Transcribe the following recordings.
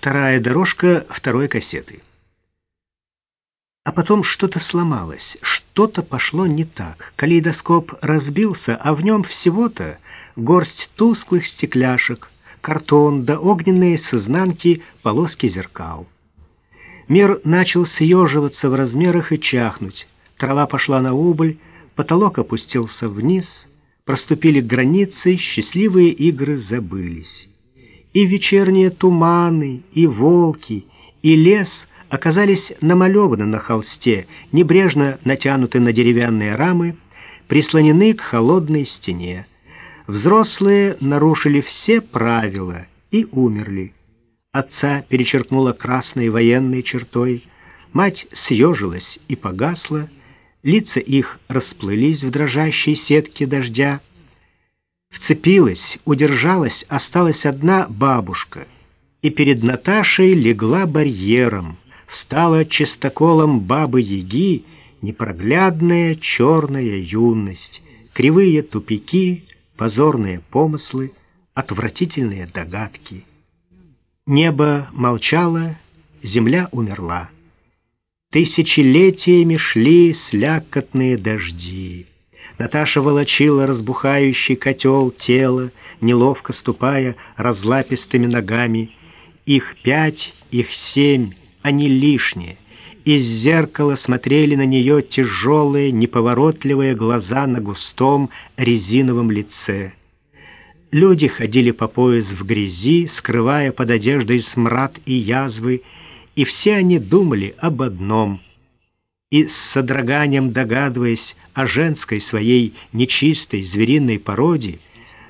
вторая дорожка второй кассеты. А потом что-то сломалось, что-то пошло не так. Калейдоскоп разбился, а в нем всего-то горсть тусклых стекляшек, картон да огненные с изнанки полоски зеркал. Мир начал съеживаться в размерах и чахнуть. Трава пошла на убыль, потолок опустился вниз, проступили границы, счастливые игры забылись. И вечерние туманы, и волки, и лес оказались намалеваны на холсте, небрежно натянуты на деревянные рамы, прислонены к холодной стене. Взрослые нарушили все правила и умерли. Отца перечеркнула красной военной чертой, мать съежилась и погасла, лица их расплылись в дрожащей сетке дождя. Вцепилась, удержалась, осталась одна бабушка, и перед Наташей легла барьером, встала чистоколом бабы-яги непроглядная черная юность, кривые тупики, позорные помыслы, отвратительные догадки. Небо молчало, земля умерла. Тысячелетиями шли слякотные дожди. Наташа волочила разбухающий котел тела, неловко ступая разлапистыми ногами. Их пять, их семь, они лишние. Из зеркала смотрели на нее тяжелые, неповоротливые глаза на густом резиновом лице. Люди ходили по пояс в грязи, скрывая под одеждой смрад и язвы, и все они думали об одном — и с содроганием догадываясь о женской своей нечистой звериной породе,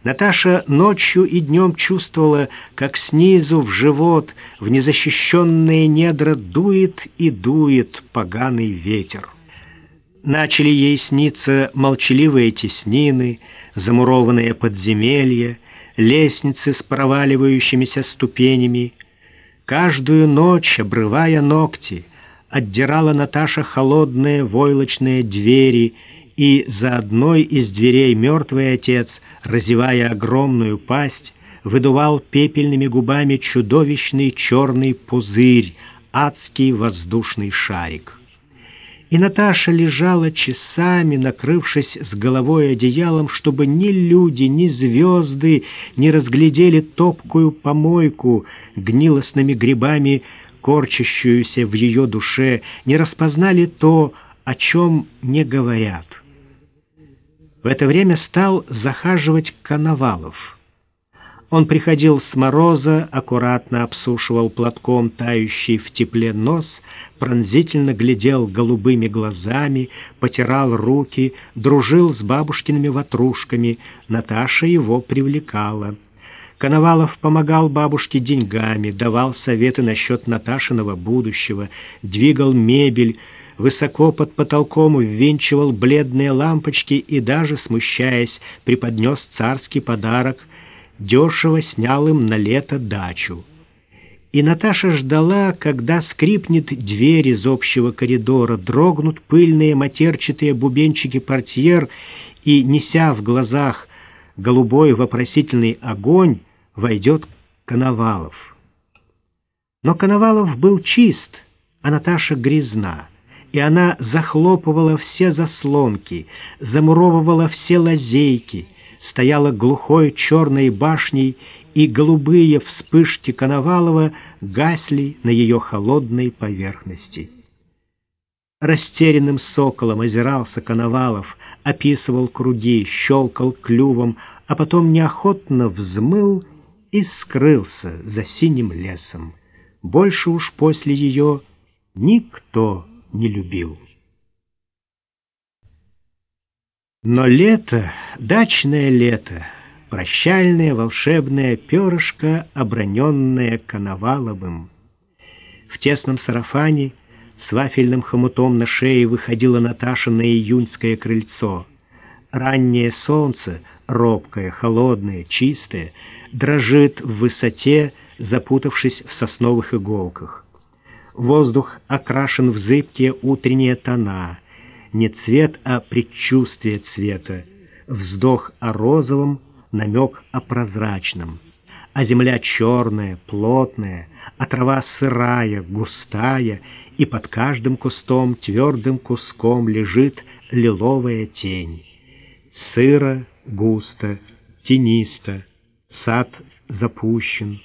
Наташа ночью и днем чувствовала, как снизу в живот, в незащищенные недра дует и дует поганый ветер. Начали ей сниться молчаливые теснины, замурованные подземелья, лестницы с проваливающимися ступенями. Каждую ночь, обрывая ногти, отдирала Наташа холодные войлочные двери, и за одной из дверей мертвый отец, разевая огромную пасть, выдувал пепельными губами чудовищный черный пузырь, адский воздушный шарик. И Наташа лежала часами, накрывшись с головой одеялом, чтобы ни люди, ни звезды не разглядели топкую помойку гнилостными грибами, корчащуюся в ее душе, не распознали то, о чем не говорят. В это время стал захаживать Коновалов. Он приходил с мороза, аккуратно обсушивал платком тающий в тепле нос, пронзительно глядел голубыми глазами, потирал руки, дружил с бабушкиными ватрушками. Наташа его привлекала. Коновалов помогал бабушке деньгами, давал советы насчет Наташиного будущего, двигал мебель, высоко под потолком ввинчивал бледные лампочки и даже, смущаясь, преподнес царский подарок — дешево снял им на лето дачу. И Наташа ждала, когда скрипнет дверь из общего коридора, дрогнут пыльные матерчатые бубенчики портьер, и, неся в глазах голубой вопросительный огонь, войдет Коновалов. Но Коновалов был чист, а Наташа грязна, и она захлопывала все заслонки, замуровывала все лазейки — стояла глухой черной башней, и голубые вспышки Коновалова гасли на ее холодной поверхности. Растерянным соколом озирался Коновалов, описывал круги, щелкал клювом, а потом неохотно взмыл и скрылся за синим лесом. Больше уж после ее никто не любил. Но лето, дачное лето, прощальное волшебное перышко, оброненное Коноваловым. В тесном сарафане с вафельным хомутом на шее выходила Наташа на июньское крыльцо. Раннее солнце, робкое, холодное, чистое, дрожит в высоте, запутавшись в сосновых иголках. Воздух окрашен в зыбкие утренние тона — не цвет, а предчувствие цвета, вздох о розовом, намек о прозрачном. а земля черная, плотная, а трава сырая, густая, и под каждым кустом твердым куском лежит лиловая тень. Сыро, густо, тенисто, сад запущен,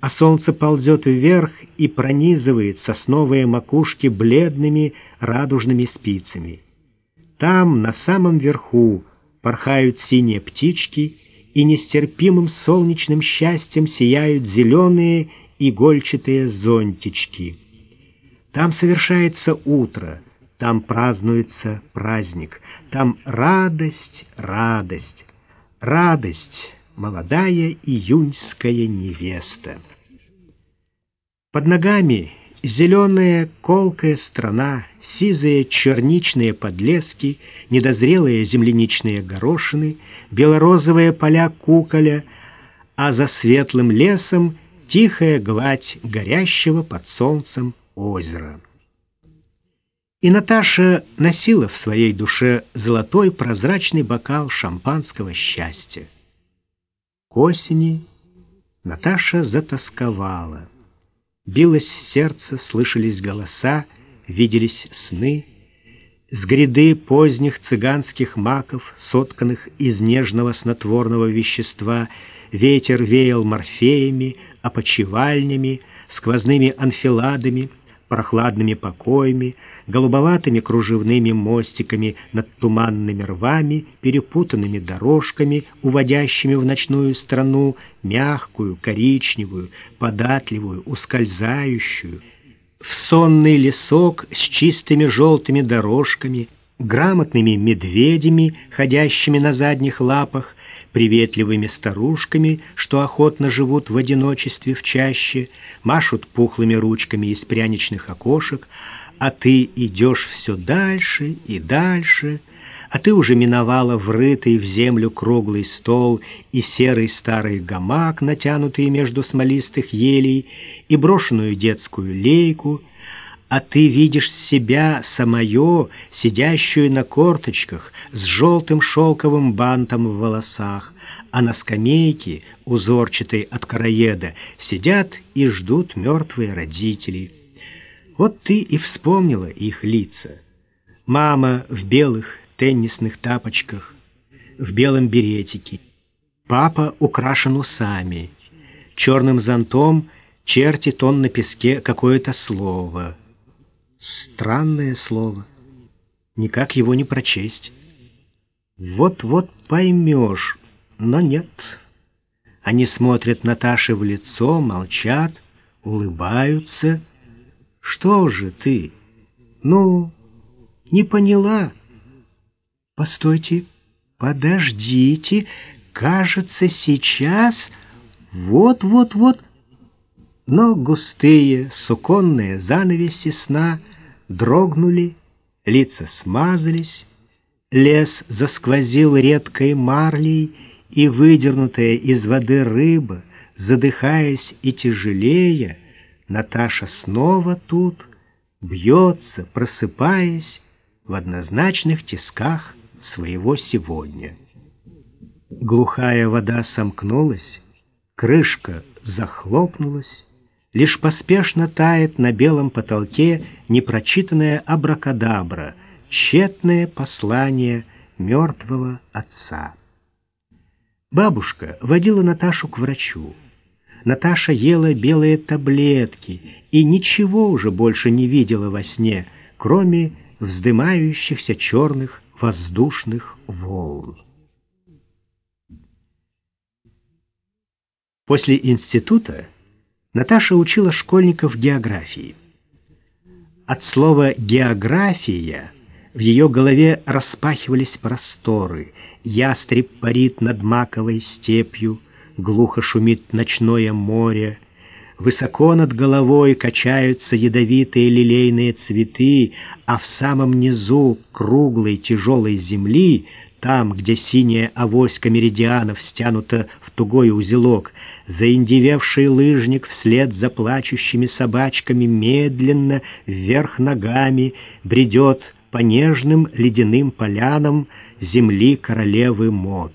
а солнце ползет вверх и пронизывает сосновые макушки бледными радужными спицами. Там, на самом верху, порхают синие птички, и нестерпимым солнечным счастьем сияют зеленые игольчатые зонтички. Там совершается утро, там празднуется праздник, там радость, радость, радость, молодая июньская невеста. Под ногами зеленая колкая страна, сизые черничные подлески, недозрелые земляничные горошины, белорозовые поля куколя, а за светлым лесом тихая гладь горящего под солнцем озера. И Наташа носила в своей душе золотой прозрачный бокал шампанского счастья. К осени Наташа затасковала. Билось сердце, слышались голоса, виделись сны. С гряды поздних цыганских маков, сотканных из нежного снотворного вещества, ветер веял морфеями, опочивальнями, сквозными анфиладами — прохладными покоями, голубоватыми кружевными мостиками над туманными рвами, перепутанными дорожками, уводящими в ночную страну, мягкую, коричневую, податливую, ускользающую, в сонный лесок с чистыми желтыми дорожками, грамотными медведями, ходящими на задних лапах, приветливыми старушками, что охотно живут в одиночестве в чаще, машут пухлыми ручками из пряничных окошек, а ты идешь все дальше и дальше, а ты уже миновала врытый в землю круглый стол и серый старый гамак, натянутый между смолистых елей, и брошенную детскую лейку, а ты видишь себя самое, сидящую на корточках, с желтым шелковым бантом в волосах, а на скамейке, узорчатой от короеда, сидят и ждут мертвые родители. Вот ты и вспомнила их лица. Мама в белых теннисных тапочках, в белом беретике. Папа украшен усами. Черным зонтом чертит он на песке какое-то слово — Странное слово. Никак его не прочесть. Вот-вот поймешь, но нет. Они смотрят Наташе в лицо, молчат, улыбаются. Что же ты? Ну, не поняла. Постойте, подождите. Кажется, сейчас... Вот-вот-вот... Но густые суконные занавеси сна — дрогнули, лица смазались, лес засквозил редкой марлей, и выдернутая из воды рыба, задыхаясь и тяжелея, Наташа снова тут, бьется, просыпаясь в однозначных тисках своего сегодня. Глухая вода сомкнулась, крышка захлопнулась, Лишь поспешно тает на белом потолке непрочитанная абракадабра, тщетное послание мертвого отца. Бабушка водила Наташу к врачу. Наташа ела белые таблетки и ничего уже больше не видела во сне, кроме вздымающихся черных воздушных волн. После института Наташа учила школьников географии. От слова «география» в ее голове распахивались просторы. Ястреб парит над маковой степью, глухо шумит ночное море. Высоко над головой качаются ядовитые лилейные цветы, а в самом низу круглой тяжелой земли, там, где синяя авоська меридианов стянута в тугой узелок, Заиндевевший лыжник вслед за плачущими собачками медленно вверх ногами бредет по нежным ледяным полянам земли королевы Мод.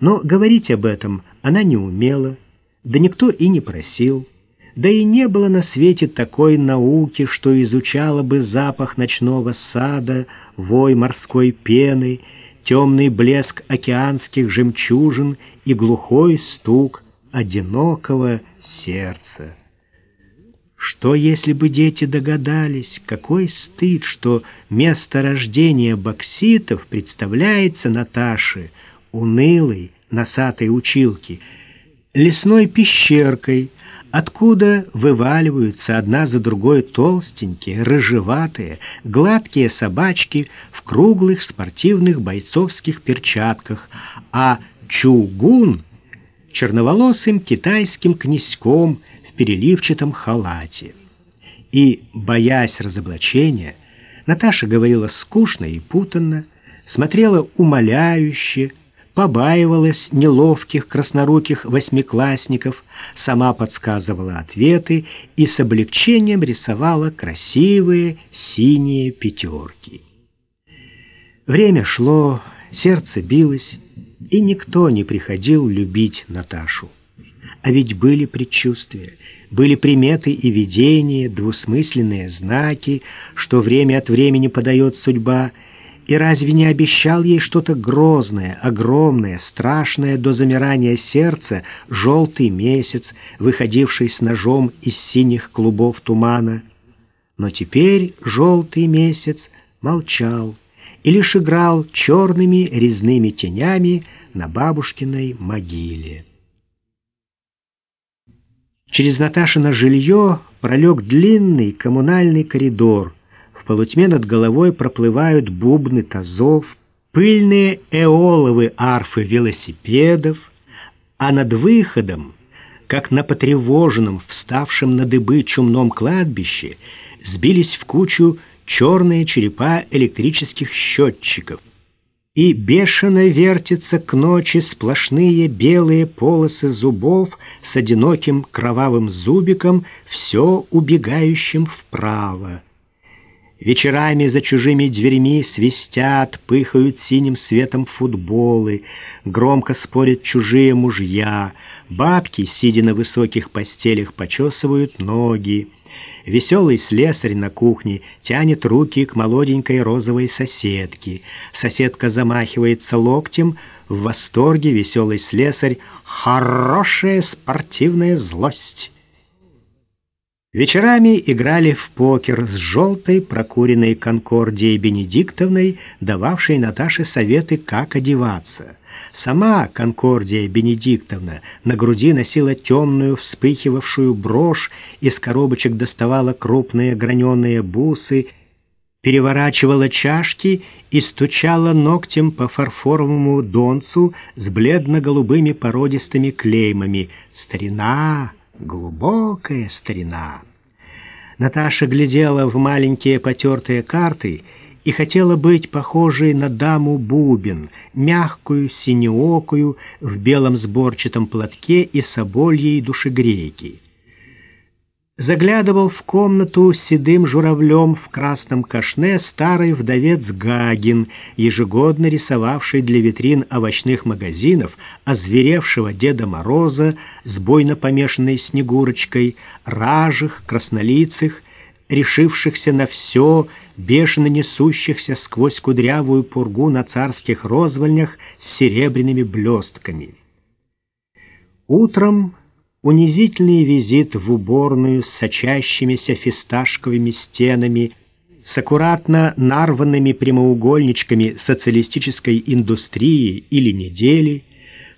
Но говорить об этом она не умела, да никто и не просил. Да и не было на свете такой науки, что изучала бы запах ночного сада, вой морской пены, темный блеск океанских жемчужин и глухой стук одинокого сердца. Что, если бы дети догадались, какой стыд, что место рождения бокситов представляется Наташе унылой, носатой училки, лесной пещеркой, откуда вываливаются одна за другой толстенькие, рыжеватые, гладкие собачки в круглых спортивных бойцовских перчатках, а чугун — черноволосым китайским князьком в переливчатом халате. И, боясь разоблачения, Наташа говорила скучно и путанно, смотрела умоляюще, побаивалась неловких красноруких восьмиклассников, сама подсказывала ответы и с облегчением рисовала красивые синие пятерки. Время шло, сердце билось, и никто не приходил любить Наташу. А ведь были предчувствия, были приметы и видения, двусмысленные знаки, что время от времени подает судьба — и разве не обещал ей что-то грозное, огромное, страшное до замирания сердца желтый месяц, выходивший с ножом из синих клубов тумана? Но теперь желтый месяц молчал и лишь играл черными резными тенями на бабушкиной могиле. Через Наташино жилье пролег длинный коммунальный коридор, полутьме над головой проплывают бубны тазов, пыльные эоловы арфы велосипедов, а над выходом, как на потревоженном, вставшем на дыбы чумном кладбище, сбились в кучу черные черепа электрических счетчиков. И бешено вертятся к ночи сплошные белые полосы зубов с одиноким кровавым зубиком, все убегающим вправо. Вечерами за чужими дверьми свистят, пыхают синим светом футболы, громко спорят чужие мужья, бабки, сидя на высоких постелях, почесывают ноги. Веселый слесарь на кухне тянет руки к молоденькой розовой соседке. Соседка замахивается локтем, в восторге веселый слесарь «Хорошая спортивная злость». Вечерами играли в покер с желтой прокуренной Конкордией Бенедиктовной, дававшей Наташе советы, как одеваться. Сама Конкордия Бенедиктовна на груди носила темную вспыхивавшую брошь, из коробочек доставала крупные граненые бусы, переворачивала чашки и стучала ногтем по фарфоровому донцу с бледно-голубыми породистыми клеймами «Старина!» Глубокая старина. Наташа глядела в маленькие потертые карты и хотела быть похожей на даму Бубен, мягкую, синеокую, в белом сборчатом платке и собольей душегрейки. Заглядывал в комнату с седым журавлем в красном кашне старый вдовец Гагин, ежегодно рисовавший для витрин овощных магазинов озверевшего Деда Мороза с бойно помешанной Снегурочкой, ражих, краснолицых, решившихся на все, бешено несущихся сквозь кудрявую пургу на царских розвольнях с серебряными блестками. Утром унизительный визит в уборную с сочащимися фисташковыми стенами, с аккуратно нарванными прямоугольничками социалистической индустрии или недели,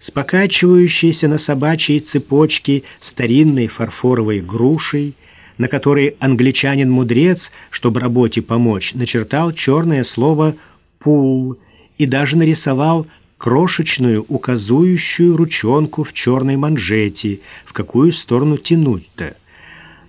с покачивающейся на собачьей цепочке старинной фарфоровой грушей, на которой англичанин-мудрец, чтобы работе помочь, начертал черное слово «пул» и даже нарисовал крошечную указующую ручонку в черной манжете, в какую сторону тянуть-то.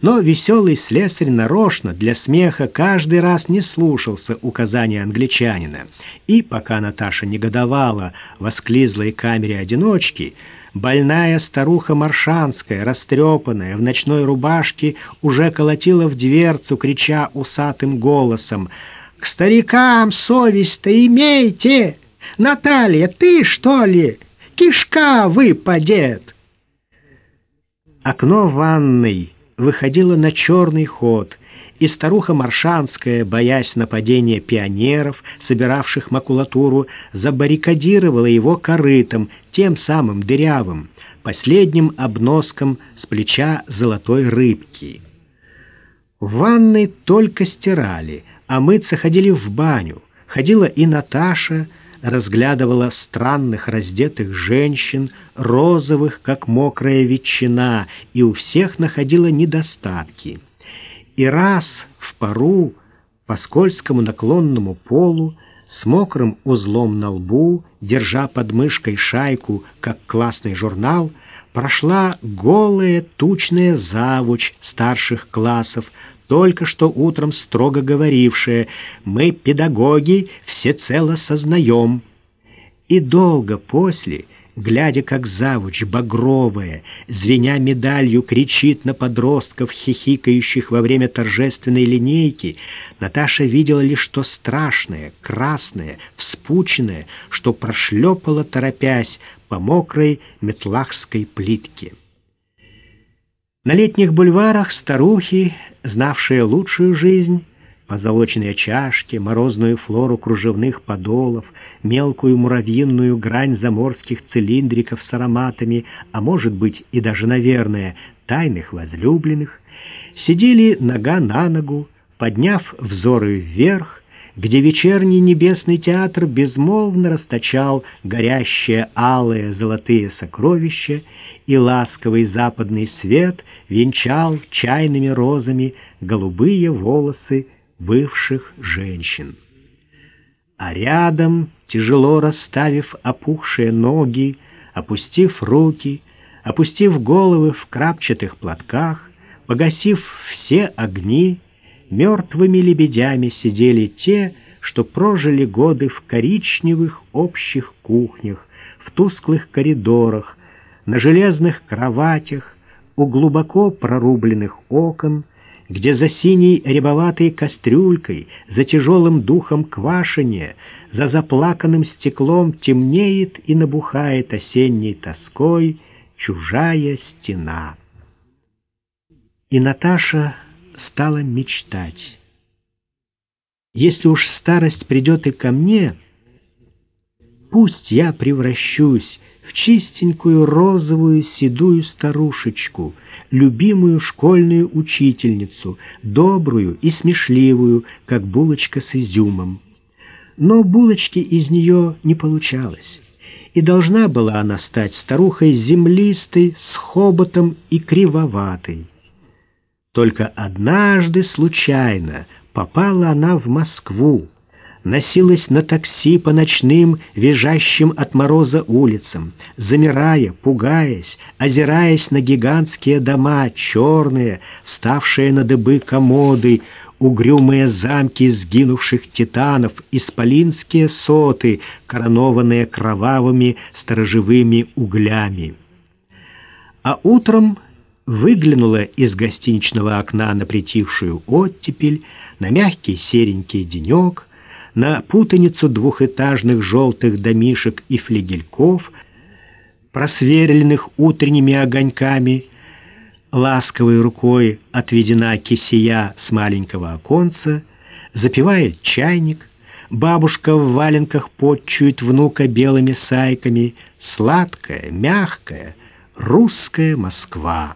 Но веселый слесарь нарочно для смеха каждый раз не слушался указания англичанина. И пока Наташа негодовала в осклизлой камере одиночки, больная старуха Маршанская, растрепанная, в ночной рубашке, уже колотила в дверцу, крича усатым голосом «К старикам совесть-то имейте!» Наталья, ты что ли? Кишка выпадет!» Окно ванной выходило на черный ход, и старуха Маршанская, боясь нападения пионеров, собиравших макулатуру, забаррикадировала его корытом, тем самым дырявым, последним обноском с плеча золотой рыбки. В ванной только стирали, а мыться ходили в баню. Ходила и Наташа, разглядывала странных раздетых женщин, розовых, как мокрая ветчина, и у всех находила недостатки. И раз в пару по скользкому наклонному полу с мокрым узлом на лбу, держа под мышкой шайку, как классный журнал, прошла голая тучная завуч старших классов, только что утром строго говорившая «Мы, педагоги, всецело сознаем». И долго после, глядя, как завуч, багровая, звеня медалью, кричит на подростков, хихикающих во время торжественной линейки, Наташа видела лишь то страшное, красное, вспученное, что прошлепало, торопясь, по мокрой метлахской плитке. На летних бульварах старухи знавшая лучшую жизнь, позолоченные чашки, морозную флору кружевных подолов, мелкую муравьиную грань заморских цилиндриков с ароматами, а может быть и даже, наверное, тайных возлюбленных, сидели нога на ногу, подняв взоры вверх, где вечерний небесный театр безмолвно расточал горящие алые золотые сокровища, и ласковый западный свет венчал чайными розами голубые волосы бывших женщин. А рядом, тяжело расставив опухшие ноги, опустив руки, опустив головы в крапчатых платках, погасив все огни, мертвыми лебедями сидели те, что прожили годы в коричневых общих кухнях, в тусклых коридорах, на железных кроватях, у глубоко прорубленных окон, где за синей рябоватой кастрюлькой, за тяжелым духом квашения, за заплаканным стеклом темнеет и набухает осенней тоской чужая стена. И Наташа стала мечтать. Если уж старость придет и ко мне, пусть я превращусь чистенькую розовую седую старушечку, любимую школьную учительницу, добрую и смешливую, как булочка с изюмом. Но булочки из нее не получалось, и должна была она стать старухой землистой, с хоботом и кривоватой. Только однажды случайно попала она в Москву, носилась на такси по ночным, визжащим от мороза улицам, замирая, пугаясь, озираясь на гигантские дома, черные, вставшие на дыбы комоды, угрюмые замки сгинувших титанов, исполинские соты, коронованные кровавыми сторожевыми углями. А утром выглянула из гостиничного окна на притихшую оттепель, на мягкий серенький денек — на путаницу двухэтажных желтых домишек и флигельков, просверленных утренними огоньками, ласковой рукой отведена кисия с маленького оконца, запивает чайник, бабушка в валенках подчует внука белыми сайками, сладкая, мягкая, русская Москва.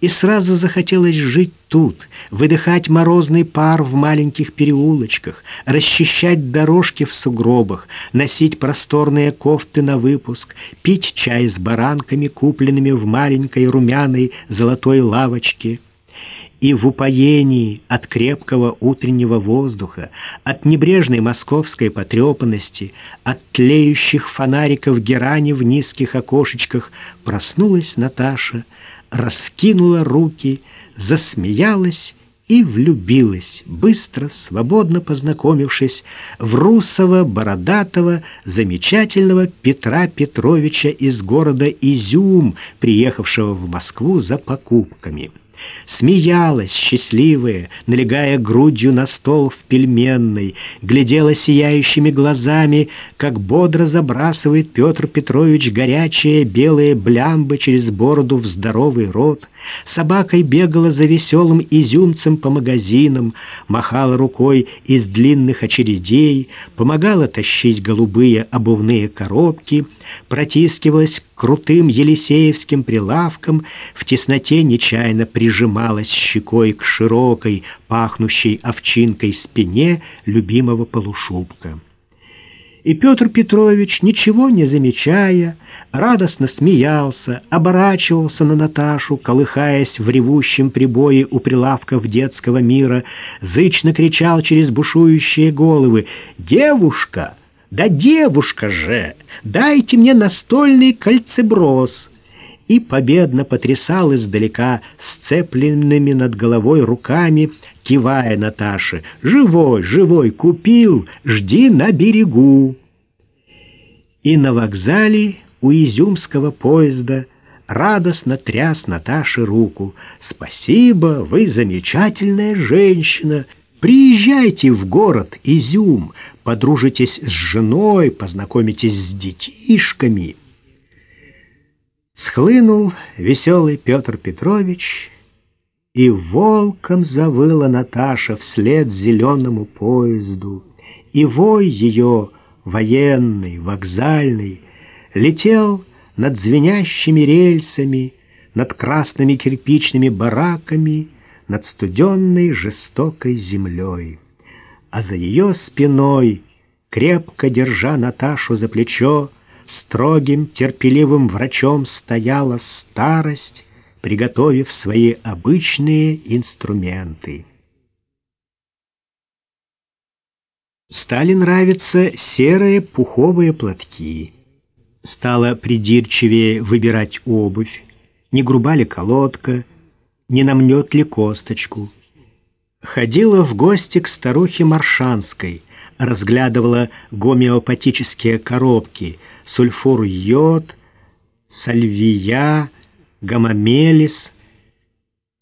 И сразу захотелось жить тут, выдыхать морозный пар в маленьких переулочках, расчищать дорожки в сугробах, носить просторные кофты на выпуск, пить чай с баранками, купленными в маленькой румяной золотой лавочке. И в упоении от крепкого утреннего воздуха, от небрежной московской потрепанности, от тлеющих фонариков герани в низких окошечках проснулась Наташа, раскинула руки, засмеялась и влюбилась, быстро, свободно познакомившись в русого, бородатого, замечательного Петра Петровича из города Изюм, приехавшего в Москву за покупками. Смеялась счастливая, налегая грудью на стол в пельменной, глядела сияющими глазами, как бодро забрасывает Петр Петрович горячие белые блямбы через бороду в здоровый рот, собакой бегала за веселым изюмцем по магазинам, махала рукой из длинных очередей, помогала тащить голубые обувные коробки, протискивалась к крутым елисеевским прилавкам, в тесноте нечаянно прижималась щекой к широкой, пахнущей овчинкой спине любимого полушубка. И Петр Петрович, ничего не замечая, радостно смеялся, оборачивался на Наташу, колыхаясь в ревущем прибое у прилавков детского мира, зычно кричал через бушующие головы «Девушка! Да девушка же! Дайте мне настольный кольцеброс!» и победно потрясал издалека сцепленными над головой руками, кивая Наташе «Живой, живой, купил, жди на берегу!» И на вокзале у изюмского поезда радостно тряс Наташе руку. «Спасибо, вы замечательная женщина! Приезжайте в город Изюм, подружитесь с женой, познакомитесь с детишками!» Схлынул веселый Петр Петрович, и волком завыла Наташа вслед зеленому поезду, и вой ее, военный, вокзальный, летел над звенящими рельсами, над красными кирпичными бараками, над студенной жестокой землей. А за ее спиной, крепко держа Наташу за плечо, строгим, терпеливым врачом стояла старость, приготовив свои обычные инструменты. Стали нравиться серые пуховые платки. Стало придирчивее выбирать обувь, не груба ли колодка, не намнет ли косточку. Ходила в гости к старухе Маршанской, разглядывала гомеопатические коробки — сульфур йод, сальвия, гамамелис.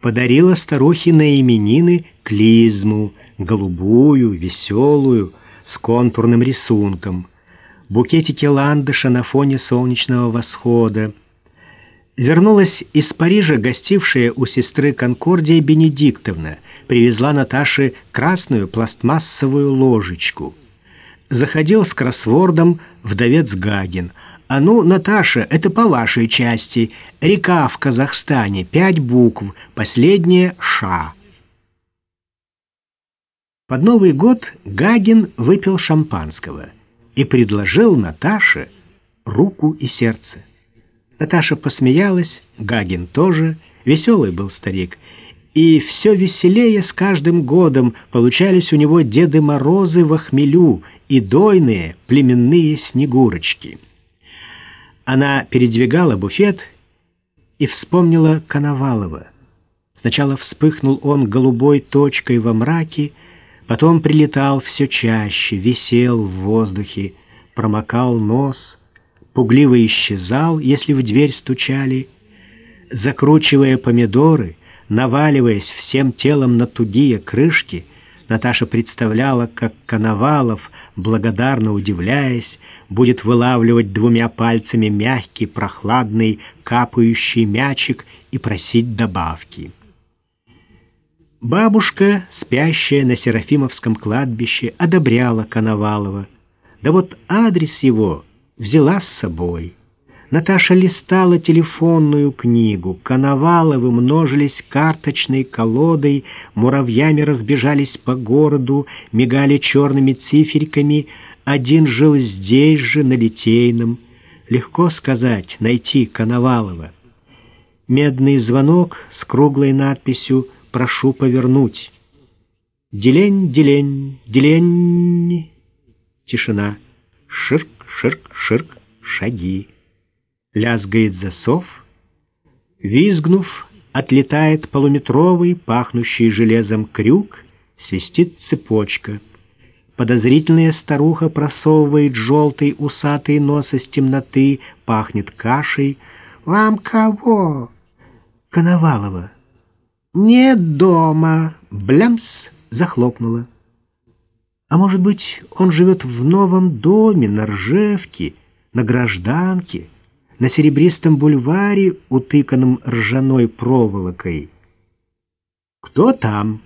Подарила старухе на именины клизму, голубую, веселую, с контурным рисунком, букетики ландыша на фоне солнечного восхода. Вернулась из Парижа гостившая у сестры Конкордия Бенедиктовна, привезла Наташе красную пластмассовую ложечку — заходил с кроссвордом вдовец Гагин. «А ну, Наташа, это по вашей части. Река в Казахстане, пять букв, последняя «Ша». Под Новый год Гагин выпил шампанского и предложил Наташе руку и сердце. Наташа посмеялась, Гагин тоже, веселый был старик, и все веселее с каждым годом получались у него Деды Морозы в хмелю и дойные племенные снегурочки. Она передвигала буфет и вспомнила Коновалова. Сначала вспыхнул он голубой точкой во мраке, потом прилетал все чаще, висел в воздухе, промокал нос, пугливо исчезал, если в дверь стучали. Закручивая помидоры, наваливаясь всем телом на тугие крышки, Наташа представляла, как Коновалов благодарно удивляясь, будет вылавливать двумя пальцами мягкий, прохладный, капающий мячик и просить добавки. Бабушка, спящая на Серафимовском кладбище, одобряла Коновалова. Да вот адрес его взяла с собой. Наташа листала телефонную книгу. Коноваловы множились карточной колодой, муравьями разбежались по городу, мигали черными циферками. Один жил здесь же, на Литейном. Легко сказать, найти Коновалова. Медный звонок с круглой надписью «Прошу повернуть». Делень, делень, делень. Тишина. Ширк, ширк, ширк, шаги лязгает засов, визгнув, отлетает полуметровый, пахнущий железом крюк, свистит цепочка. Подозрительная старуха просовывает желтый усатый нос из темноты, пахнет кашей. «Вам кого?» «Коновалова». «Нет дома!» — блямс захлопнула. А может быть, он живет в новом доме на Ржевке, на Гражданке, на Серебристом бульваре, утыканном ржаной проволокой. «Кто там?»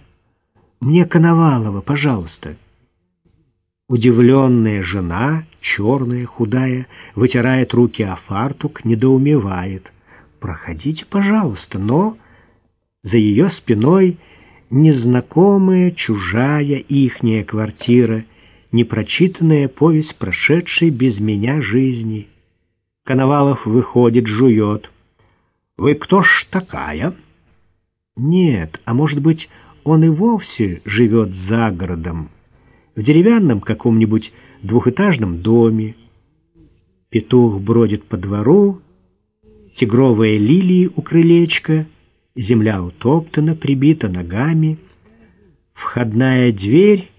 «Мне Коновалова, пожалуйста». Удивленная жена, черная, худая, вытирает руки о фартук, недоумевает. «Проходите, пожалуйста», но за ее спиной незнакомая, чужая ихняя квартира, непрочитанная повесть прошедшей без меня жизни. Коновалов выходит, жует. «Вы кто ж такая?» «Нет, а может быть, он и вовсе живет за городом, в деревянном каком-нибудь двухэтажном доме. Петух бродит по двору, тигровые лилии у крылечка, земля утоптана, прибита ногами. Входная дверь,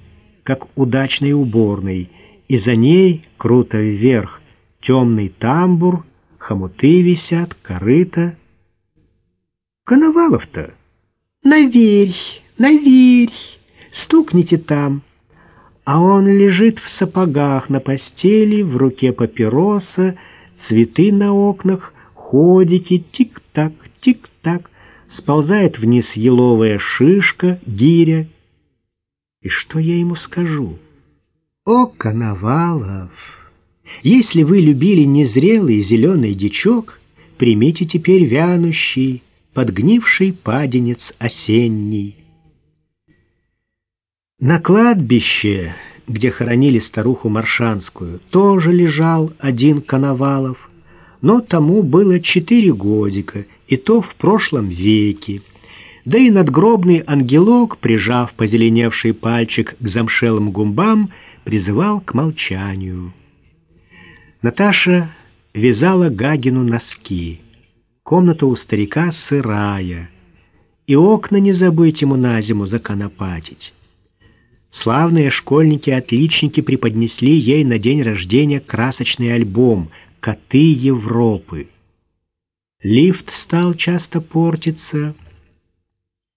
как удачной уборной, и за ней, круто вверх, темный тамбур, хомуты висят, корыто. Коновалов-то, наверь, наверь, стукните там. А он лежит в сапогах на постели, в руке папироса, цветы на окнах, ходите, тик-так, тик-так, сползает вниз еловая шишка, гиря. И что я ему скажу? О, Коновалов! Если вы любили незрелый зеленый дичок, примите теперь вянущий, подгнивший паденец осенний. На кладбище, где хоронили старуху Маршанскую, тоже лежал один Коновалов, но тому было четыре годика, и то в прошлом веке. Да и надгробный ангелок, прижав позеленевший пальчик к замшелым губам, призывал к молчанию. Наташа вязала Гагину носки. Комната у старика сырая, и окна не забыть ему на зиму законопатить. Славные школьники-отличники преподнесли ей на день рождения красочный альбом «Коты Европы». Лифт стал часто портиться.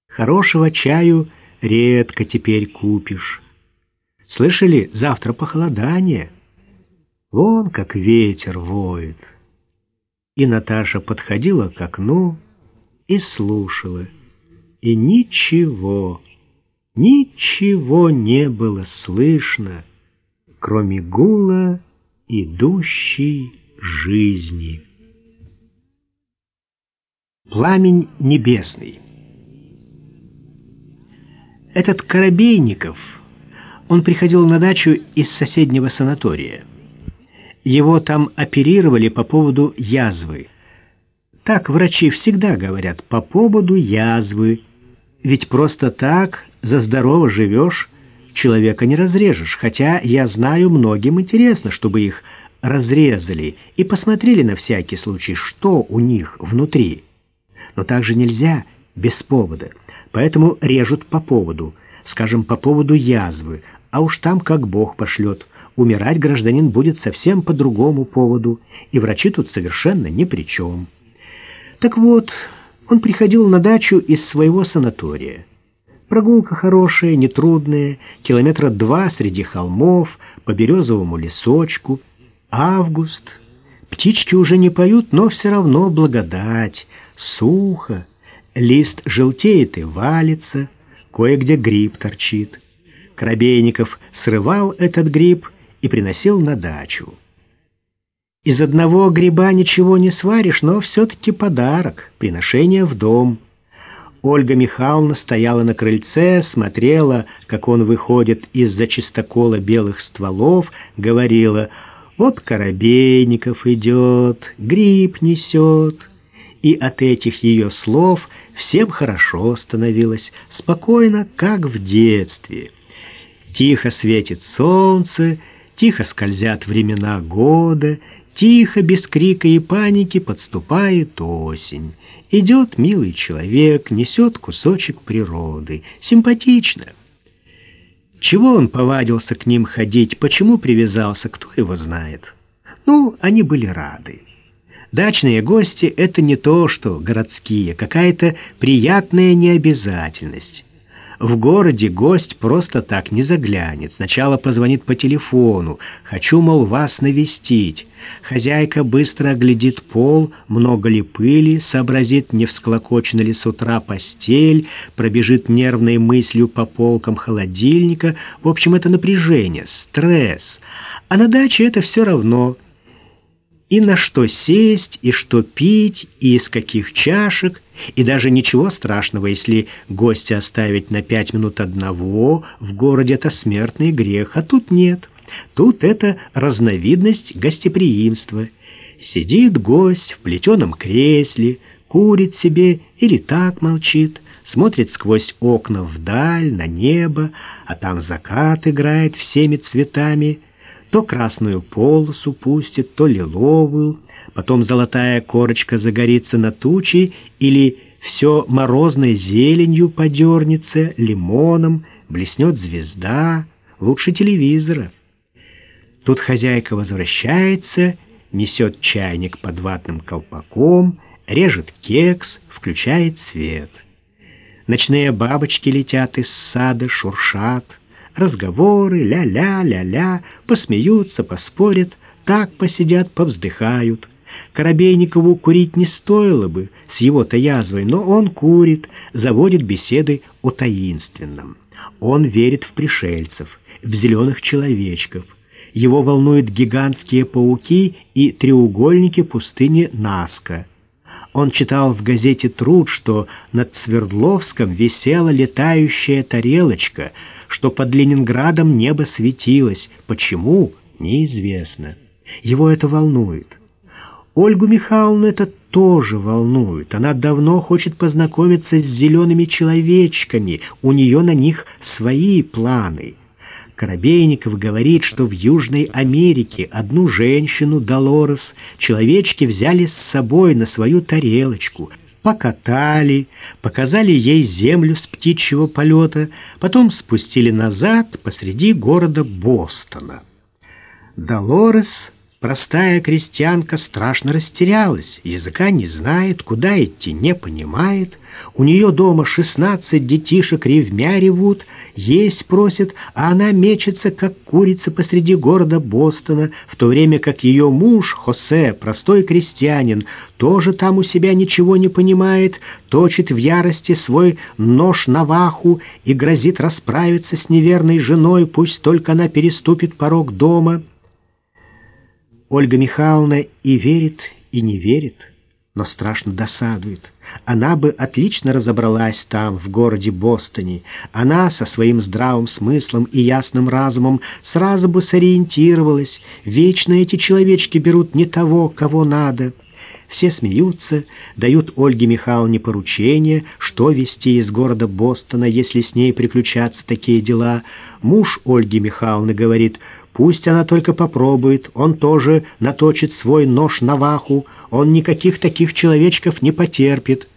Хорошего чаю редко теперь купишь. Слышали, завтра похолодание. Вон как ветер воет. И Наташа подходила к окну и слушала. И ничего Ничего не было слышно, кроме гула идущей жизни. Пламень небесный Этот Коробейников, он приходил на дачу из соседнего санатория. Его там оперировали по поводу язвы. Так врачи всегда говорят, по поводу язвы. Ведь просто так за здорово живешь, человека не разрежешь, хотя я знаю, многим интересно, чтобы их разрезали и посмотрели на всякий случай, что у них внутри. Но также нельзя без повода, поэтому режут по поводу, скажем, по поводу язвы, а уж там как Бог пошлет. Умирать гражданин будет совсем по другому поводу, и врачи тут совершенно ни при чем. Так вот, он приходил на дачу из своего санатория. Прогулка хорошая, нетрудная, километра два среди холмов, по березовому лесочку. Август. Птички уже не поют, но все равно благодать. Сухо. Лист желтеет и валится. Кое-где гриб торчит. Коробейников срывал этот гриб и приносил на дачу. Из одного гриба ничего не сваришь, но все-таки подарок, приношение в дом — Ольга Михайловна стояла на крыльце, смотрела, как он выходит из-за чистокола белых стволов, говорила «Вот Коробейников идет, гриб несет». И от этих ее слов всем хорошо становилось, спокойно, как в детстве. Тихо светит солнце, тихо скользят времена года, Тихо, без крика и паники подступает осень. Идет милый человек, несет кусочек природы. Симпатично. Чего он повадился к ним ходить, почему привязался, кто его знает. Ну, они были рады. Дачные гости — это не то, что городские, какая-то приятная необязательность. В городе гость просто так не заглянет. Сначала позвонит по телефону. «Хочу, мол, вас навестить». Хозяйка быстро оглядит пол, много ли пыли, сообразит, не всклокочена ли с утра постель, пробежит нервной мыслью по полкам холодильника. В общем, это напряжение, стресс. А на даче это все равно. И на что сесть, и что пить, и из каких чашек. И даже ничего страшного, если гостя оставить на пять минут одного, в городе это смертный грех, а тут нет. Тут это разновидность гостеприимства. Сидит гость в плетеном кресле, курит себе или так молчит, смотрит сквозь окна вдаль, на небо, а там закат играет всеми цветами, то красную полосу пустит, то лиловую, потом золотая корочка загорится на тучи или все морозной зеленью подернется, лимоном, блеснет звезда, лучше телевизора. Тут хозяйка возвращается, несет чайник под ватным колпаком, режет кекс, включает свет. Ночные бабочки летят из сада, шуршат, разговоры, ля-ля, ля-ля, посмеются, поспорят, так посидят, повздыхают. Коробейникову курить не стоило бы с его-то язвой, но он курит, заводит беседы о таинственном. Он верит в пришельцев, в зеленых человечков, его волнуют гигантские пауки и треугольники пустыни Наска. Он читал в газете «Труд», что над Свердловском висела летающая тарелочка, что под Ленинградом небо светилось. Почему? Неизвестно. Его это волнует. Ольгу Михайловну это тоже волнует. Она давно хочет познакомиться с зелеными человечками. У нее на них свои планы. Коробейников говорит, что в Южной Америке одну женщину, Долорес, человечки взяли с собой на свою тарелочку, покатали, показали ей землю с птичьего полета, потом спустили назад посреди города Бостона. Долорес Простая крестьянка страшно растерялась, языка не знает, куда идти не понимает. У нее дома шестнадцать детишек ревмя ревут, есть просит, а она мечется, как курица посреди города Бостона, в то время как ее муж, Хосе, простой крестьянин, тоже там у себя ничего не понимает, точит в ярости свой нож на ваху и грозит расправиться с неверной женой, пусть только она переступит порог дома». Ольга Михайловна и верит, и не верит, но страшно досадует. Она бы отлично разобралась там, в городе Бостоне. Она со своим здравым смыслом и ясным разумом сразу бы сориентировалась. Вечно эти человечки берут не того, кого надо. Все смеются, дают Ольге Михайловне поручение, что вести из города Бостона, если с ней приключатся такие дела. Муж Ольги Михайловны говорит, Пусть она только попробует, он тоже наточит свой нож на ваху, он никаких таких человечков не потерпит.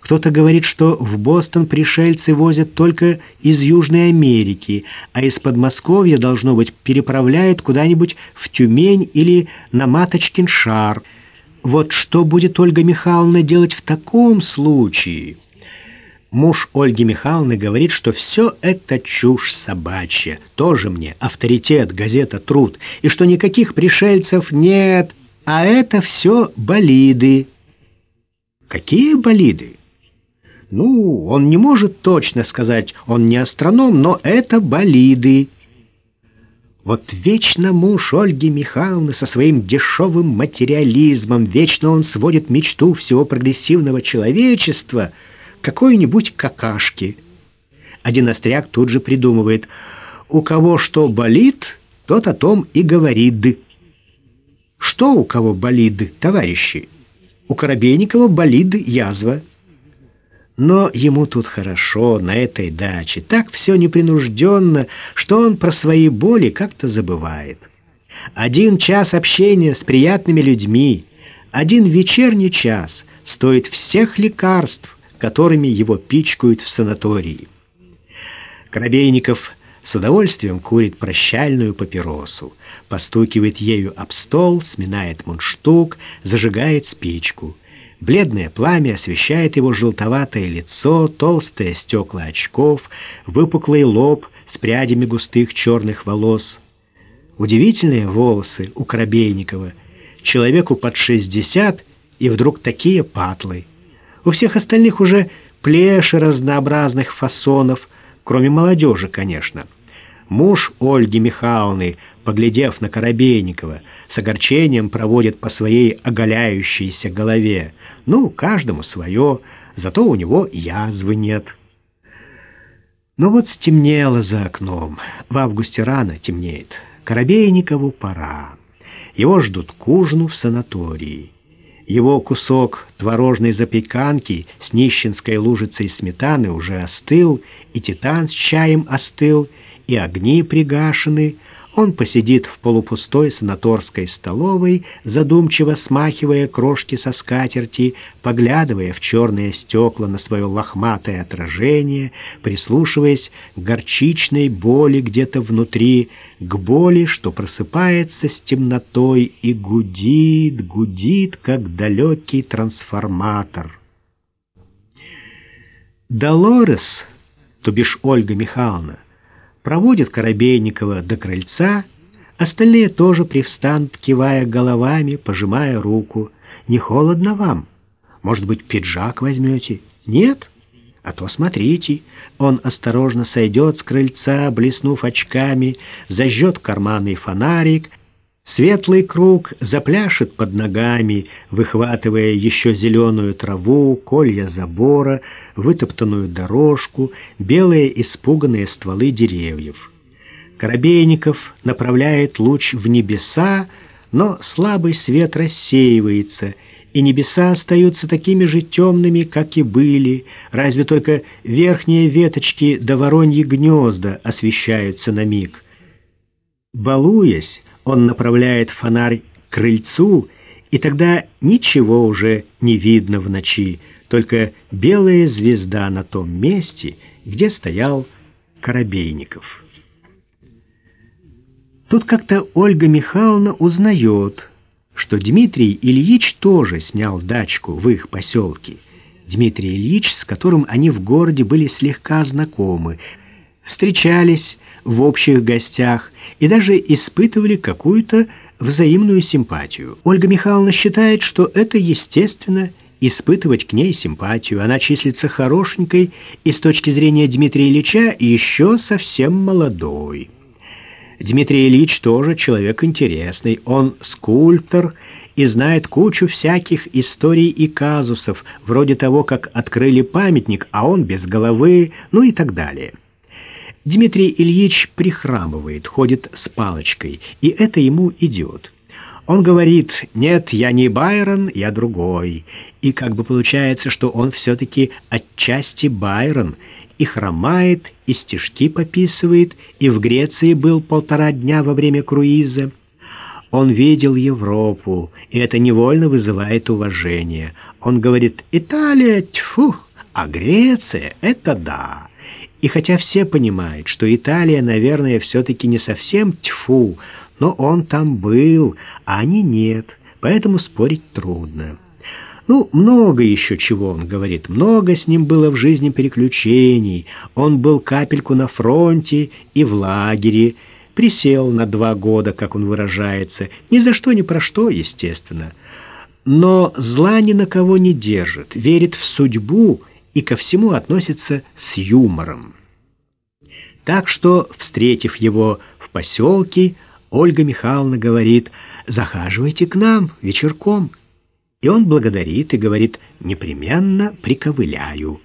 Кто-то говорит, что в Бостон пришельцы возят только из Южной Америки, а из Подмосковья, должно быть, переправляют куда-нибудь в Тюмень или на Маточкин шар. Вот что будет Ольга Михайловна делать в таком случае?» Муж Ольги Михайловны говорит, что все это чушь собачья, тоже мне авторитет, газета «Труд», и что никаких пришельцев нет, а это все болиды. Какие болиды? Ну, он не может точно сказать, он не астроном, но это болиды. Вот вечно муж Ольги Михайловны со своим дешевым материализмом, вечно он сводит мечту всего прогрессивного человечества — какой-нибудь какашки. Один остряк тут же придумывает, у кого что болит, тот о том и говорит. Что у кого болит, товарищи? У Коробейникова болит язва. Но ему тут хорошо, на этой даче. Так все непринужденно, что он про свои боли как-то забывает. Один час общения с приятными людьми, один вечерний час стоит всех лекарств, которыми его пичкают в санатории. Коробейников с удовольствием курит прощальную папиросу, постукивает ею об стол, сминает мундштук, зажигает спичку. Бледное пламя освещает его желтоватое лицо, толстые стекла очков, выпуклый лоб с прядями густых черных волос. Удивительные волосы у Коробейникова. Человеку под шестьдесят и вдруг такие патлы. У всех остальных уже плеши разнообразных фасонов, кроме молодежи, конечно. Муж Ольги Михайловны, поглядев на Коробейникова, с огорчением проводит по своей оголяющейся голове. Ну, каждому свое, зато у него язвы нет. Но вот стемнело за окном. В августе рано темнеет. Коробейникову пора. Его ждут к ужину в санатории. Его кусок творожной запеканки с нищенской лужицей сметаны уже остыл, и титан с чаем остыл, и огни пригашены. Он посидит в полупустой санаторской столовой, задумчиво смахивая крошки со скатерти, поглядывая в черные стекла на свое лохматое отражение, прислушиваясь к горчичной боли где-то внутри, к боли, что просыпается с темнотой и гудит, гудит, как далекий трансформатор. Долорес, то бишь Ольга Михайловна, проводит Коробейникова до крыльца, остальные тоже привстанут, кивая головами, пожимая руку. «Не холодно вам? Может быть, пиджак возьмете? Нет? А то смотрите». Он осторожно сойдет с крыльца, блеснув очками, зажжет карманный фонарик — Светлый круг запляшет под ногами, выхватывая еще зеленую траву, колья забора, вытоптанную дорожку, белые испуганные стволы деревьев. Коробейников направляет луч в небеса, но слабый свет рассеивается, и небеса остаются такими же темными, как и были, разве только верхние веточки до вороньи гнезда освещаются на миг. Балуясь, он направляет фонарь к крыльцу, и тогда ничего уже не видно в ночи, только белая звезда на том месте, где стоял Коробейников. Тут как-то Ольга Михайловна узнает, что Дмитрий Ильич тоже снял дачку в их поселке. Дмитрий Ильич, с которым они в городе были слегка знакомы, встречались в общих гостях и даже испытывали какую-то взаимную симпатию. Ольга Михайловна считает, что это естественно испытывать к ней симпатию. Она числится хорошенькой и с точки зрения Дмитрия Ильича еще совсем молодой. Дмитрий Ильич тоже человек интересный. Он скульптор и знает кучу всяких историй и казусов, вроде того, как открыли памятник, а он без головы, ну и так далее. Дмитрий Ильич прихрамывает, ходит с палочкой, и это ему идет. Он говорит, нет, я не Байрон, я другой. И как бы получается, что он все-таки отчасти Байрон, и хромает, и стишки пописывает, и в Греции был полтора дня во время круиза. Он видел Европу, и это невольно вызывает уважение. Он говорит, Италия, тьфу, а Греция — это да. И хотя все понимают, что Италия, наверное, все-таки не совсем тьфу, но он там был, а они нет, поэтому спорить трудно. Ну, много еще чего он говорит, много с ним было в жизни переключений. Он был капельку на фронте и в лагере, присел на два года, как он выражается, ни за что ни про что, естественно. Но зла ни на кого не держит, верит в судьбу и ко всему относится с юмором. Так что, встретив его в поселке, Ольга Михайловна говорит «Захаживайте к нам вечерком». И он благодарит и говорит «Непременно приковыляю».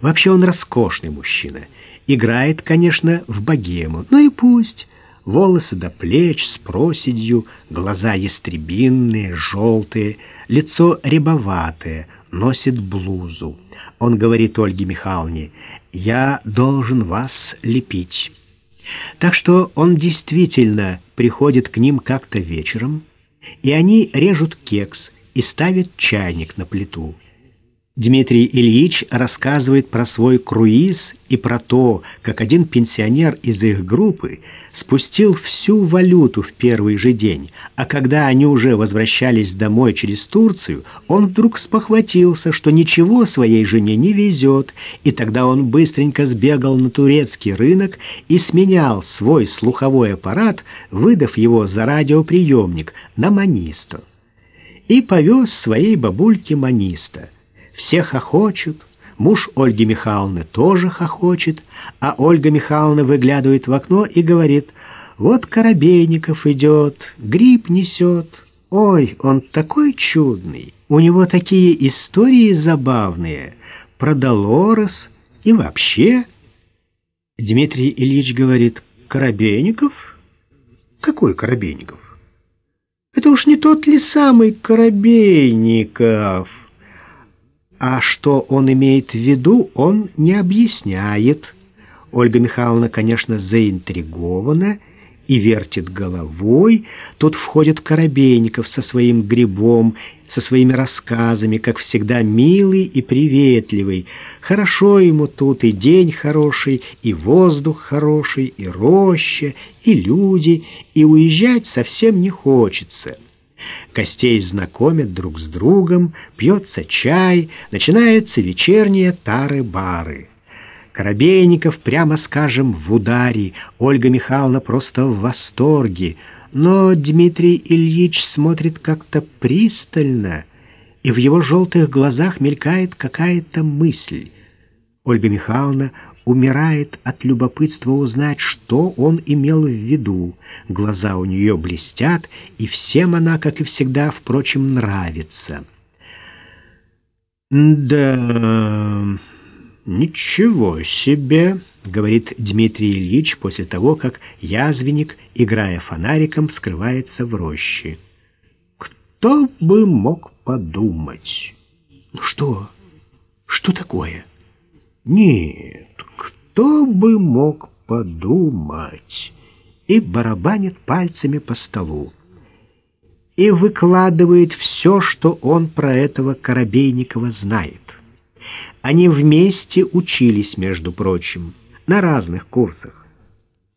Вообще он роскошный мужчина. Играет, конечно, в богему. Ну и пусть. Волосы до плеч с проседью, глаза ястребинные, желтые, лицо рябоватое, носит блузу. Он говорит Ольге Михайловне, «Я должен вас лепить». Так что он действительно приходит к ним как-то вечером, и они режут кекс и ставят чайник на плиту. Дмитрий Ильич рассказывает про свой круиз и про то, как один пенсионер из их группы спустил всю валюту в первый же день, а когда они уже возвращались домой через Турцию, он вдруг спохватился, что ничего своей жене не везет, и тогда он быстренько сбегал на турецкий рынок и сменял свой слуховой аппарат, выдав его за радиоприемник на маниста, и повез своей бабульке маниста — все хохочут, муж Ольги Михайловны тоже хохочет, а Ольга Михайловна выглядывает в окно и говорит, «Вот Коробейников идет, гриб несет. Ой, он такой чудный, у него такие истории забавные про Долорес и вообще». Дмитрий Ильич говорит, «Коробейников? Какой Коробейников? Это уж не тот ли самый Коробейников?» А что он имеет в виду, он не объясняет. Ольга Михайловна, конечно, заинтригована и вертит головой. Тут входит Коробейников со своим грибом, со своими рассказами, как всегда милый и приветливый. Хорошо ему тут, и день хороший, и воздух хороший, и роща, и люди, и уезжать совсем не хочется. Костей знакомят друг с другом, пьется чай, начинаются вечерние тары-бары. Коробейников, прямо скажем, в ударе, Ольга Михайловна просто в восторге, но Дмитрий Ильич смотрит как-то пристально, и в его желтых глазах мелькает какая-то мысль. Ольга Михайловна умирает от любопытства узнать, что он имел в виду. Глаза у нее блестят, и всем она, как и всегда, впрочем, нравится. «Да, ничего себе», — говорит Дмитрий Ильич после того, как язвенник, играя фонариком, скрывается в роще. «Кто бы мог подумать?» «Ну что? Что такое?» «Нет, кто бы мог подумать?» И барабанит пальцами по столу. И выкладывает все, что он про этого Коробейникова знает. Они вместе учились, между прочим, на разных курсах.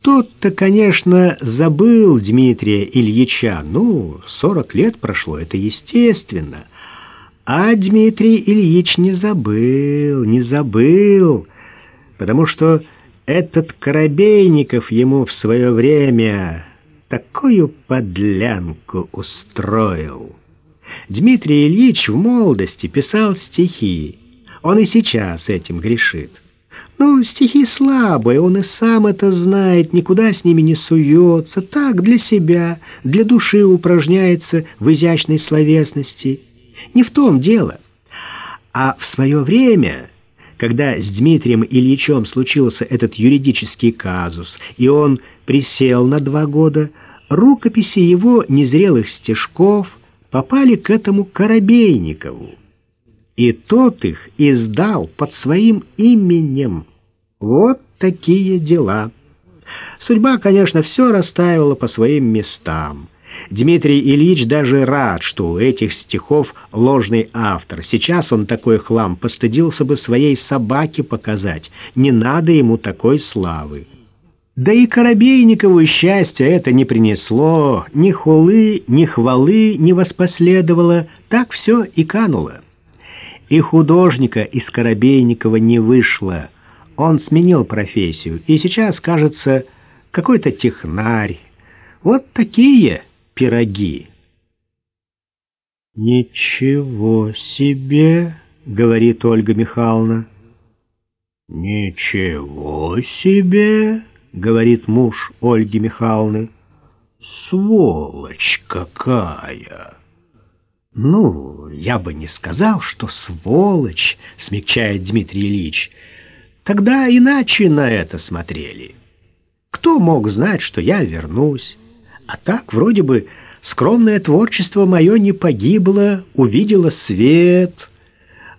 Тот-то, конечно, забыл Дмитрия Ильича. Ну, сорок лет прошло, это естественно. А Дмитрий Ильич не забыл, не забыл потому что этот Коробейников ему в свое время такую подлянку устроил. Дмитрий Ильич в молодости писал стихи. Он и сейчас этим грешит. Ну, стихи слабые, он и сам это знает, никуда с ними не суется, так, для себя, для души упражняется в изящной словесности. Не в том дело. А в свое время когда с Дмитрием Ильичем случился этот юридический казус, и он присел на два года, рукописи его незрелых стежков попали к этому Коробейникову. И тот их издал под своим именем. Вот такие дела. Судьба, конечно, все расставила по своим местам. Дмитрий Ильич даже рад, что у этих стихов ложный автор. Сейчас он такой хлам постыдился бы своей собаке показать. Не надо ему такой славы. Да и Коробейникову счастья это не принесло, ни хулы, ни хвалы не воспоследовало, так все и кануло. И художника из Коробейникова не вышло. Он сменил профессию, и сейчас, кажется, какой-то технарь. Вот такие пироги. «Ничего себе!» — говорит Ольга Михайловна. «Ничего себе!» — говорит муж Ольги Михайловны. «Сволочь какая!» «Ну, я бы не сказал, что сволочь», — смягчает Дмитрий Ильич. «Тогда иначе на это смотрели. Кто мог знать, что я вернусь? А так, вроде бы, скромное творчество мое не погибло, увидело свет.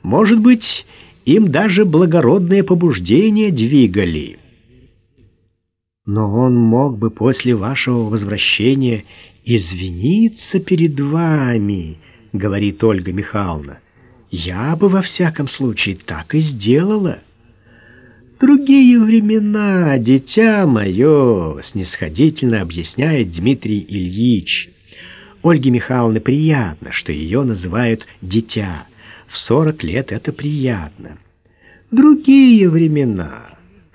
Может быть, им даже благородные побуждения двигали. Но он мог бы после вашего возвращения извиниться перед вами, говорит Ольга Михайловна. Я бы во всяком случае так и сделала. Другие времена, дитя мое, снисходительно объясняет Дмитрий Ильич. Ольге Михайловне приятно, что ее называют «дитя». В сорок лет это приятно. Другие времена.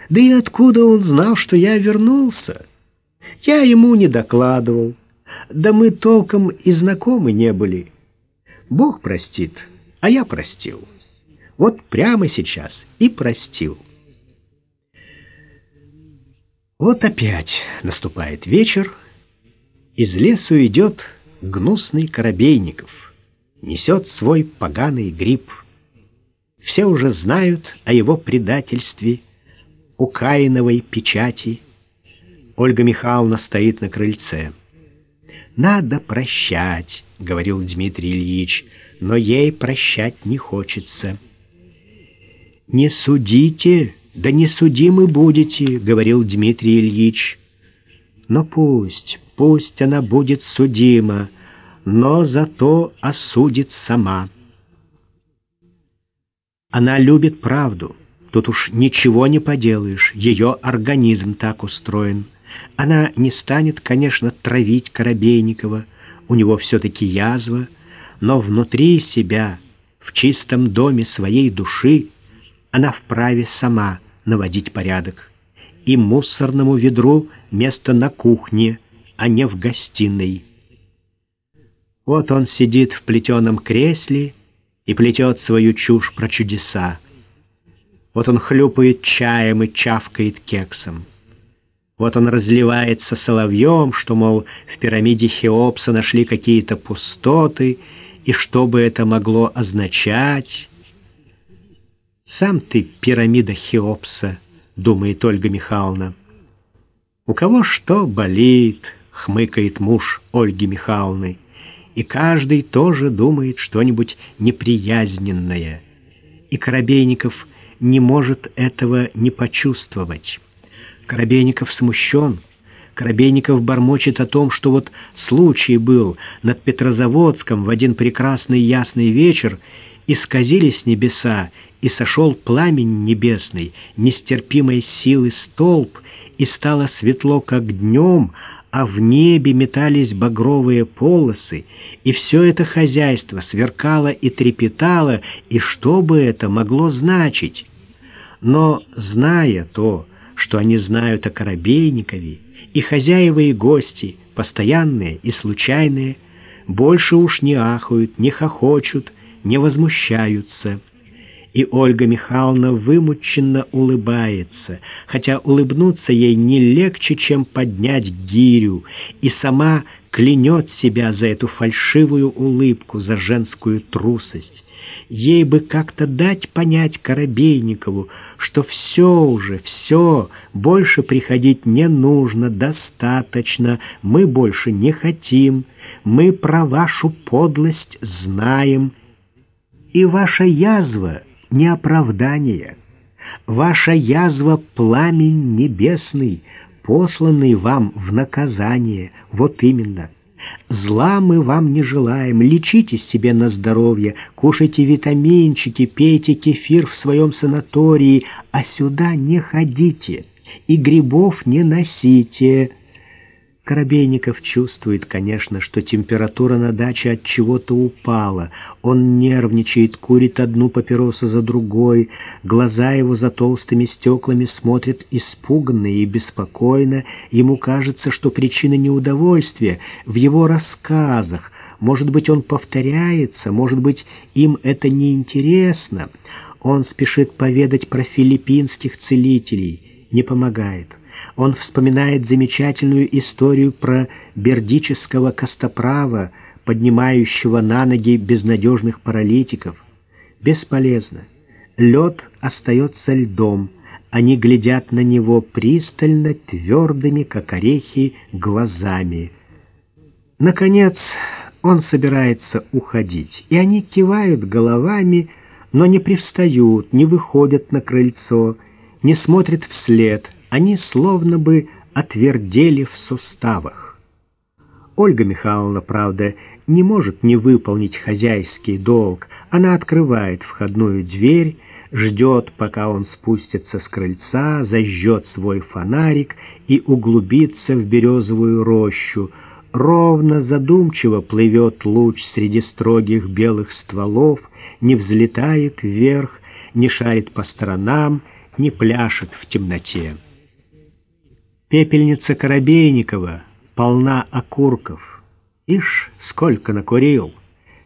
Да и откуда он знал, что я вернулся? Я ему не докладывал. Да мы толком и знакомы не были. Бог простит, а я простил. Вот прямо сейчас и простил. Вот опять наступает вечер. Из лесу идет гнусный Коробейников. Несет свой поганый гриб. Все уже знают о его предательстве, у Каиновой печати. Ольга Михайловна стоит на крыльце. «Надо прощать», — говорил Дмитрий Ильич, — «но ей прощать не хочется». «Не судите, да не судимы будете», — говорил Дмитрий Ильич. «Но пусть, пусть она будет судима, но зато осудит сама». Она любит правду. Тут уж ничего не поделаешь, ее организм так устроен. Она не станет, конечно, травить Коробейникова, у него все-таки язва, но внутри себя, в чистом доме своей души, она вправе сама наводить порядок. И мусорному ведру место на кухне, а не в гостиной. Вот он сидит в плетеном кресле и плетет свою чушь про чудеса. Вот он хлюпает чаем и чавкает кексом. Вот он разливается соловьем, что, мол, в пирамиде Хеопса нашли какие-то пустоты, и что бы это могло означать. «Сам ты пирамида Хеопса», — думает Ольга Михайловна. «У кого что болит», — хмыкает муж Ольги Михайловны, и каждый тоже думает что-нибудь неприязненное. И Коробейников не может этого не почувствовать. Коробейников смущен. Коробейников бормочет о том, что вот случай был над Петрозаводском в один прекрасный ясный вечер, исказились небеса, и сошел пламень небесный, нестерпимой силы столб, и стало светло, как днем, а в небе метались багровые полосы, и все это хозяйство сверкало и трепетало, и что бы это могло значить? Но, зная то, что они знают о Коробейникове, и хозяева и гости, постоянные и случайные, больше уж не ахают, не хохочут, не возмущаются. И Ольга Михайловна вымученно улыбается, хотя улыбнуться ей не легче, чем поднять гирю, и сама клянет себя за эту фальшивую улыбку, за женскую трусость. Ей бы как-то дать понять Коробейникову, что все уже, все, больше приходить не нужно, достаточно, мы больше не хотим, мы про вашу подлость знаем. И ваша язва — не оправдание. Ваша язва — пламень небесный, посланный вам в наказание. Вот именно — Зла мы вам не желаем, лечитесь себе на здоровье, кушайте витаминчики, пейте кефир в своем санатории, а сюда не ходите и грибов не носите». Коробейников чувствует, конечно, что температура на даче от чего-то упала. Он нервничает, курит одну папиросу за другой. Глаза его за толстыми стеклами смотрят испуганно и беспокойно. Ему кажется, что причина неудовольствия в его рассказах. Может быть, он повторяется, может быть, им это неинтересно. Он спешит поведать про филиппинских целителей. Не помогает. Он вспоминает замечательную историю про бердического костоправа, поднимающего на ноги безнадежных паралитиков. Бесполезно. Лед остается льдом. Они глядят на него пристально, твердыми, как орехи, глазами. Наконец он собирается уходить, и они кивают головами, но не привстают, не выходят на крыльцо, не смотрят вслед — они словно бы отвердели в суставах. Ольга Михайловна, правда, не может не выполнить хозяйский долг. Она открывает входную дверь, ждет, пока он спустится с крыльца, зажжет свой фонарик и углубится в березовую рощу. Ровно задумчиво плывет луч среди строгих белых стволов, не взлетает вверх, не шарит по сторонам, не пляшет в темноте. Пепельница Коробейникова полна окурков. Ишь, сколько накурил!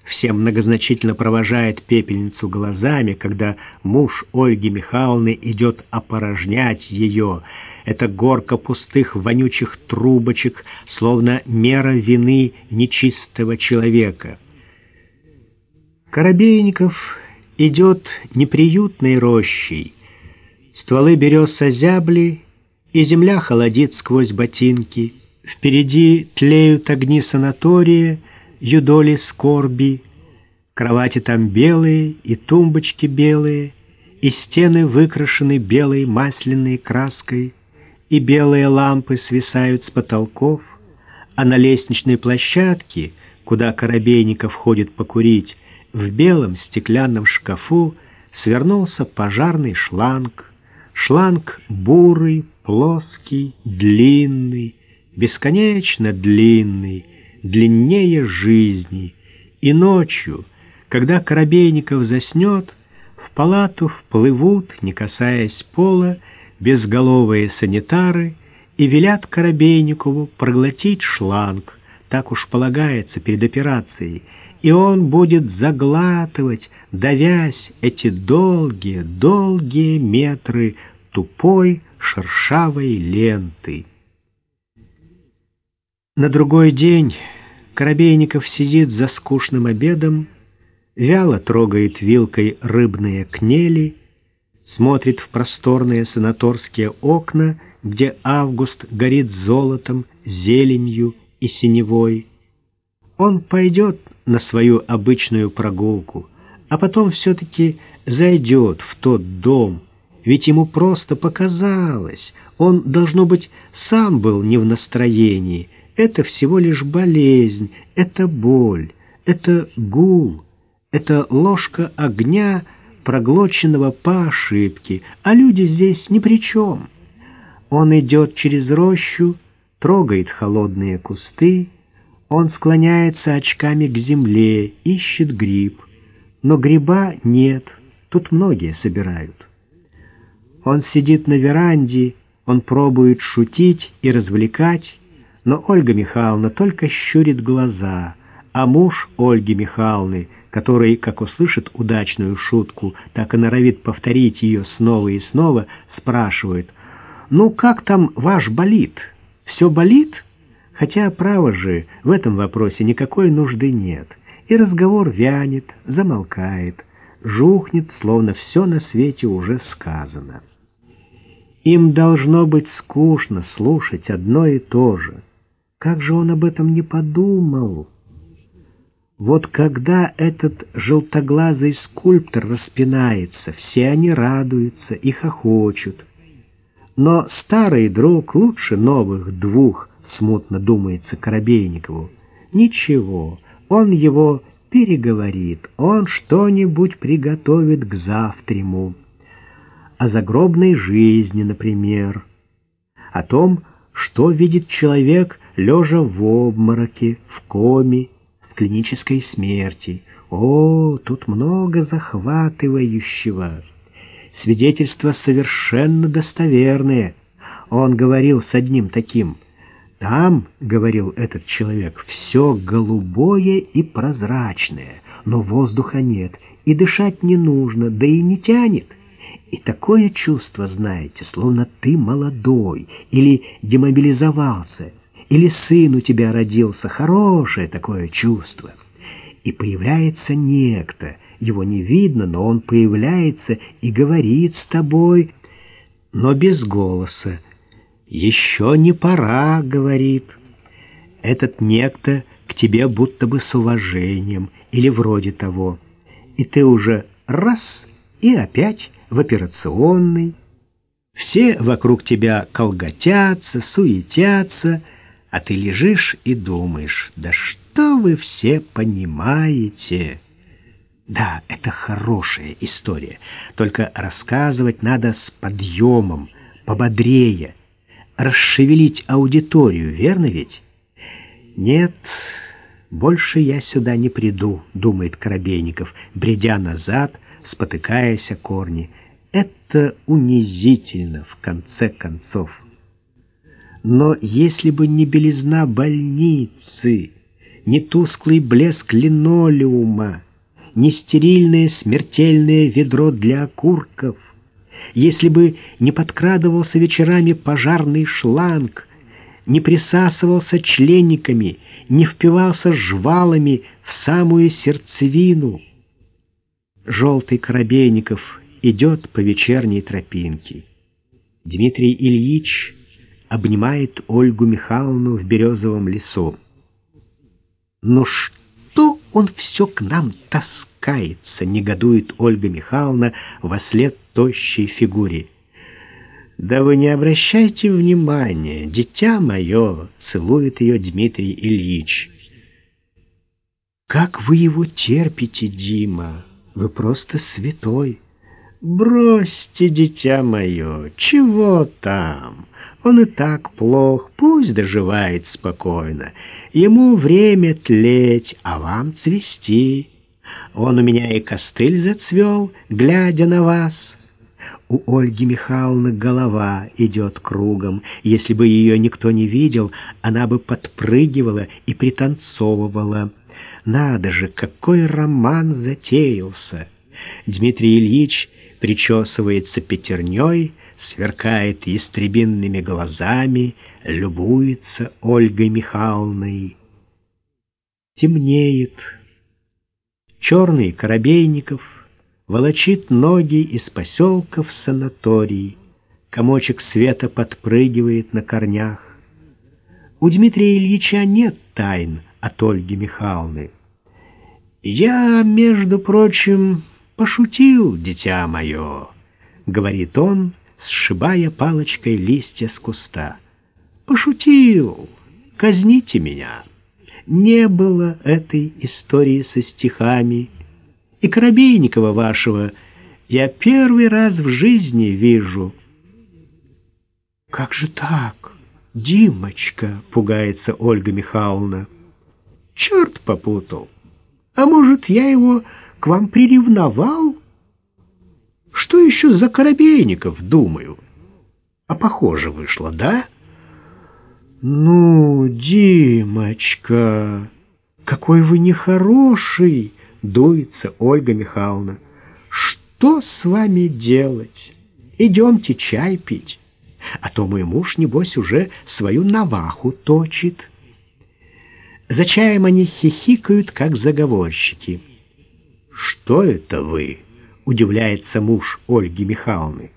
Всем многозначительно провожает пепельницу глазами, когда муж Ольги Михайловны идет опорожнять ее. Это горка пустых вонючих трубочек, словно мера вины нечистого человека. Коробейников идет неприютной рощей. Стволы берез озябли, и земля холодит сквозь ботинки. Впереди тлеют огни санатория, юдоли скорби. Кровати там белые, и тумбочки белые, и стены выкрашены белой масляной краской, и белые лампы свисают с потолков, а на лестничной площадке, куда Коробейников ходит покурить, в белом стеклянном шкафу свернулся пожарный шланг. Шланг бурый, плоский, длинный, бесконечно длинный, длиннее жизни. И ночью, когда Коробейников заснет, в палату вплывут, не касаясь пола, безголовые санитары и велят Коробейникову проглотить шланг, так уж полагается перед операцией, и он будет заглатывать, давясь эти долгие, долгие метры тупой шершавой ленты. На другой день Коробейников сидит за скучным обедом, вяло трогает вилкой рыбные кнели, смотрит в просторные санаторские окна, где август горит золотом, зеленью и синевой. Он пойдет на свою обычную прогулку, а потом все-таки зайдет в тот дом, ведь ему просто показалось, он, должно быть, сам был не в настроении. Это всего лишь болезнь, это боль, это гул, это ложка огня, проглоченного по ошибке, а люди здесь ни при чем. Он идет через рощу, трогает холодные кусты, он склоняется очками к земле, ищет гриб. Но гриба нет, тут многие собирают. Он сидит на веранде, он пробует шутить и развлекать, но Ольга Михайловна только щурит глаза, а муж Ольги Михайловны, который, как услышит удачную шутку, так и норовит повторить ее снова и снова, спрашивает, «Ну, как там ваш болит? Все болит?» Хотя, право же, в этом вопросе никакой нужды нет. И разговор вянет, замолкает, жухнет, словно все на свете уже сказано. Им должно быть скучно слушать одно и то же. Как же он об этом не подумал? Вот когда этот желтоглазый скульптор распинается, все они радуются и хохочут. Но старый друг лучше новых двух, смутно думается Коробейникову. Ничего, он его переговорит, он что-нибудь приготовит к завтраму. О загробной жизни, например. О том, что видит человек, лежа в обмороке, в коме, в клинической смерти. О, тут много захватывающего. Свидетельства совершенно достоверные. Он говорил с одним таким – там, — говорил этот человек, — все голубое и прозрачное, но воздуха нет, и дышать не нужно, да и не тянет. И такое чувство, знаете, словно ты молодой, или демобилизовался, или сын у тебя родился, хорошее такое чувство. И появляется некто, его не видно, но он появляется и говорит с тобой, но без голоса, «Еще не пора», — говорит. Этот некто к тебе будто бы с уважением или вроде того. И ты уже раз и опять в операционной. Все вокруг тебя колготятся, суетятся, а ты лежишь и думаешь, да что вы все понимаете? Да, это хорошая история, только рассказывать надо с подъемом, пободрее, расшевелить аудиторию, верно ведь? Нет, больше я сюда не приду, думает Коробейников, бредя назад, спотыкаясь о корни. Это унизительно, в конце концов. Но если бы не белизна больницы, не тусклый блеск линолеума, не стерильное смертельное ведро для окурков, если бы не подкрадывался вечерами пожарный шланг, не присасывался членниками, не впивался жвалами в самую сердцевину. Желтый Коробейников идет по вечерней тропинке. Дмитрий Ильич обнимает Ольгу Михайловну в березовом лесу. Но что он все к нам таскается, негодует Ольга Михайловна во след тощей фигуре. «Да вы не обращайте внимания, дитя мое!» — целует ее Дмитрий Ильич. «Как вы его терпите, Дима? Вы просто святой!» «Бросьте, дитя мое, чего там? Он и так плох, пусть доживает спокойно. Ему время тлеть, а вам цвести. Он у меня и костыль зацвел, глядя на вас». У Ольги Михайловны голова идет кругом. Если бы ее никто не видел, она бы подпрыгивала и пританцовывала. Надо же, какой роман затеялся! Дмитрий Ильич причесывается пятерней, сверкает ястребинными глазами, любуется Ольгой Михайловной. Темнеет. Черный Коробейников волочит ноги из поселка в санаторий. Комочек света подпрыгивает на корнях. У Дмитрия Ильича нет тайн от Ольги Михайловны. «Я, между прочим, пошутил, дитя мое», — говорит он, сшибая палочкой листья с куста. «Пошутил, казните меня. Не было этой истории со стихами, и Коробейникова вашего я первый раз в жизни вижу». «Как же так, Димочка?» — пугается Ольга Михайловна. «Черт попутал. А может, я его к вам приревновал? Что еще за Коробейников, думаю? А похоже вышло, да? Ну, Димочка, какой вы нехороший, дуется Ольга Михайловна. Что с вами делать? Идемте чай пить. А то мой муж, небось, уже свою наваху точит. За чаем они хихикают, как заговорщики. «Что это вы?» — удивляется муж Ольги Михайловны.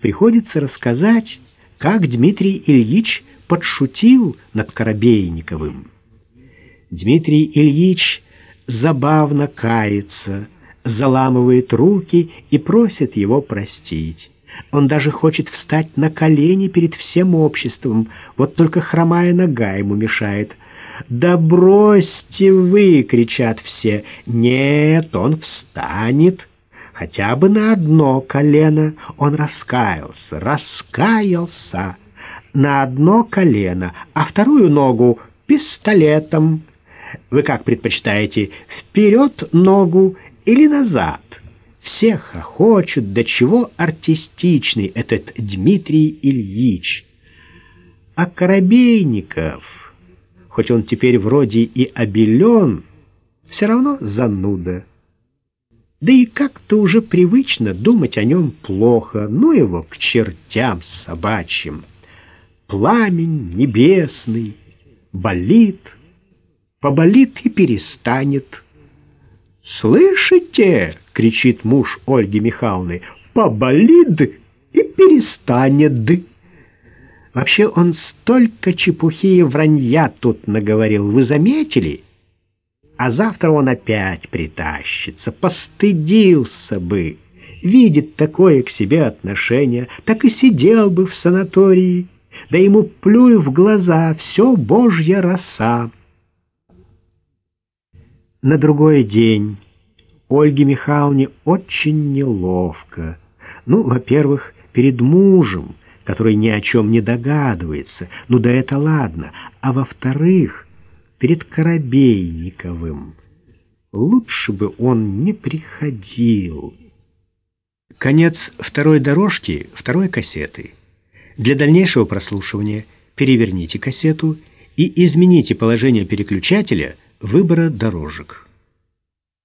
Приходится рассказать, как Дмитрий Ильич подшутил над Коробейниковым. Дмитрий Ильич забавно кается, заламывает руки и просит его простить. Он даже хочет встать на колени перед всем обществом, вот только хромая нога ему мешает — «Да бросьте вы!» — кричат все. «Нет, он встанет!» Хотя бы на одно колено он раскаялся, раскаялся на одно колено, а вторую ногу пистолетом. Вы как предпочитаете, вперед ногу или назад? Всех хохочут, до чего артистичный этот Дмитрий Ильич. А Коробейников хоть он теперь вроде и обелен, все равно зануда. Да и как-то уже привычно думать о нем плохо, ну его к чертям собачьим. Пламень небесный болит, поболит и перестанет. «Слышите?» — кричит муж Ольги Михайловны. «Поболит и перестанет». Вообще он столько чепухи и вранья тут наговорил, вы заметили? А завтра он опять притащится, постыдился бы. Видит такое к себе отношение, так и сидел бы в санатории. Да ему плюй в глаза, все божья роса. На другой день Ольге Михайловне очень неловко. Ну, во-первых, перед мужем, который ни о чем не догадывается. Ну да это ладно. А во-вторых, перед Коробейниковым. Лучше бы он не приходил. Конец второй дорожки второй кассеты. Для дальнейшего прослушивания переверните кассету и измените положение переключателя выбора дорожек.